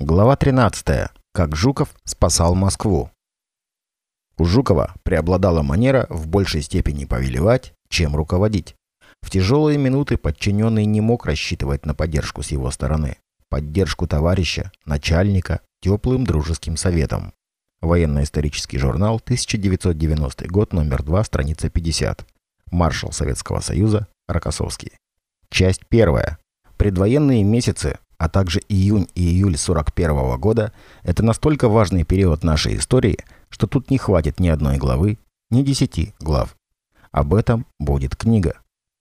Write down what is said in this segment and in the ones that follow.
Глава 13. Как Жуков спасал Москву. У Жукова преобладала манера в большей степени повелевать, чем руководить. В тяжелые минуты подчиненный не мог рассчитывать на поддержку с его стороны. Поддержку товарища, начальника, теплым дружеским советом. Военно-исторический журнал, 1990 год, номер 2, страница 50. Маршал Советского Союза Рокоссовский. Часть первая. Предвоенные месяцы а также июнь и июль 41 года – это настолько важный период нашей истории, что тут не хватит ни одной главы, ни десяти глав. Об этом будет книга.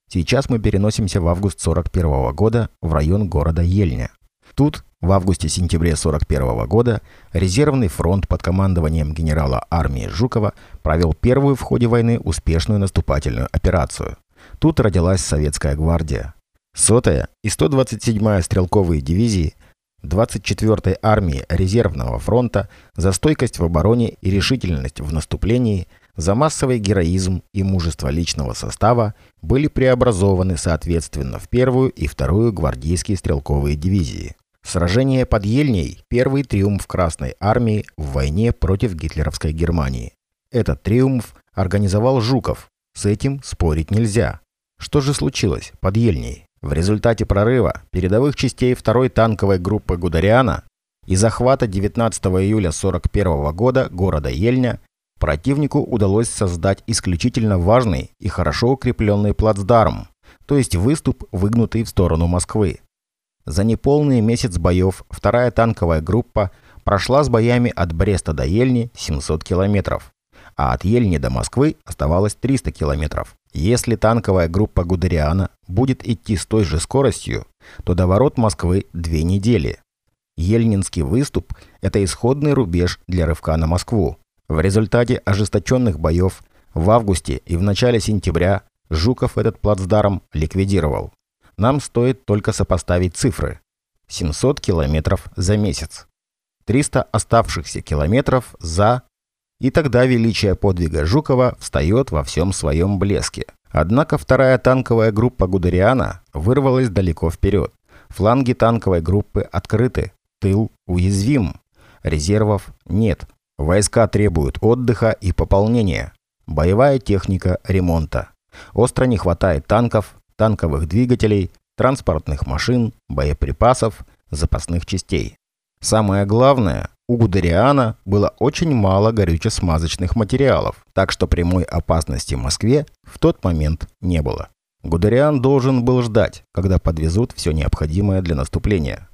Сейчас мы переносимся в август 41 года в район города Ельня. Тут, в августе-сентябре 41 года, резервный фронт под командованием генерала армии Жукова провел первую в ходе войны успешную наступательную операцию. Тут родилась Советская гвардия. Сотая и 127-я стрелковые дивизии 24-й армии резервного фронта за стойкость в обороне и решительность в наступлении, за массовый героизм и мужество личного состава были преобразованы соответственно в первую и вторую гвардейские стрелковые дивизии. Сражение под Ельней – первый триумф Красной армии в войне против гитлеровской Германии. Этот триумф организовал Жуков. С этим спорить нельзя. Что же случилось под Ельней? В результате прорыва передовых частей 2-й танковой группы Гудериана и захвата 19 июля 1941 года города Ельня противнику удалось создать исключительно важный и хорошо укрепленный плацдарм, то есть выступ, выгнутый в сторону Москвы. За неполный месяц боев вторая танковая группа прошла с боями от Бреста до Ельни 700 километров, а от Ельни до Москвы оставалось 300 километров. Если танковая группа Гудериана будет идти с той же скоростью, то до ворот Москвы две недели. Ельнинский выступ – это исходный рубеж для рывка на Москву. В результате ожесточенных боев в августе и в начале сентября Жуков этот плацдарм ликвидировал. Нам стоит только сопоставить цифры. 700 километров за месяц. 300 оставшихся километров за и тогда величие подвига Жукова встает во всем своем блеске. Однако вторая танковая группа Гудериана вырвалась далеко вперед. Фланги танковой группы открыты, тыл уязвим. Резервов нет. Войска требуют отдыха и пополнения. Боевая техника ремонта. Остро не хватает танков, танковых двигателей, транспортных машин, боеприпасов, запасных частей. Самое главное, у Гудериана было очень мало горюче-смазочных материалов, так что прямой опасности Москве в тот момент не было. Гудериан должен был ждать, когда подвезут все необходимое для наступления.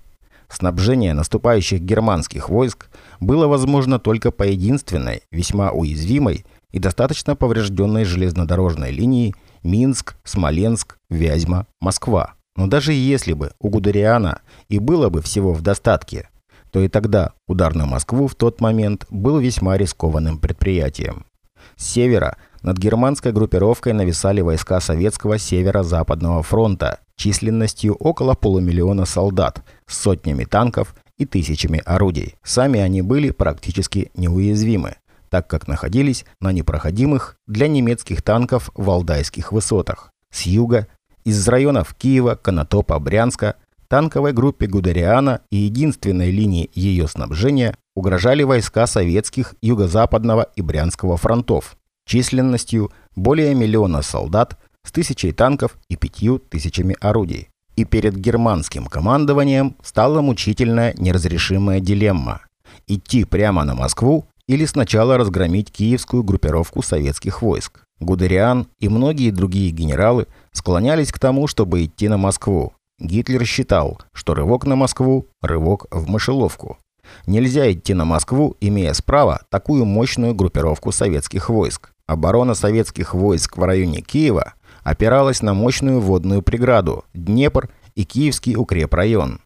Снабжение наступающих германских войск было возможно только по единственной, весьма уязвимой и достаточно поврежденной железнодорожной линии Минск, Смоленск, Вязьма, Москва. Но даже если бы у Гудериана и было бы всего в достатке, то и тогда удар на Москву в тот момент был весьма рискованным предприятием. С севера над германской группировкой нависали войска Советского Северо-Западного фронта численностью около полумиллиона солдат сотнями танков и тысячами орудий. Сами они были практически неуязвимы, так как находились на непроходимых для немецких танков Валдайских высотах. С юга, из районов Киева, Конотопа, Брянска танковой группе Гудериана и единственной линии ее снабжения угрожали войска советских Юго-Западного и Брянского фронтов численностью более миллиона солдат с тысячей танков и пятью тысячами орудий. И перед германским командованием стала мучительная неразрешимая дилемма – идти прямо на Москву или сначала разгромить киевскую группировку советских войск. Гудериан и многие другие генералы склонялись к тому, чтобы идти на Москву, Гитлер считал, что рывок на Москву – рывок в мышеловку. Нельзя идти на Москву, имея справа такую мощную группировку советских войск. Оборона советских войск в районе Киева опиралась на мощную водную преграду – Днепр и Киевский укрепрайон.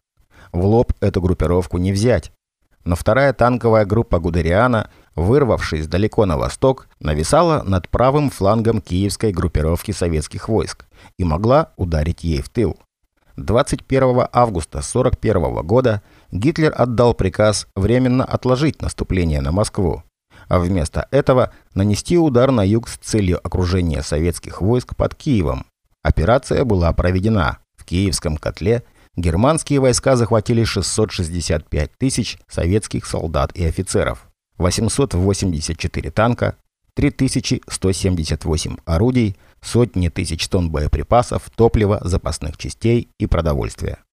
В лоб эту группировку не взять. Но вторая танковая группа Гудериана, вырвавшись далеко на восток, нависала над правым флангом киевской группировки советских войск и могла ударить ей в тыл. 21 августа 1941 года Гитлер отдал приказ временно отложить наступление на Москву, а вместо этого нанести удар на юг с целью окружения советских войск под Киевом. Операция была проведена в Киевском котле Германские войска захватили 665 тысяч советских солдат и офицеров, 884 танка, 3178 орудий, сотни тысяч тонн боеприпасов, топлива, запасных частей и продовольствия.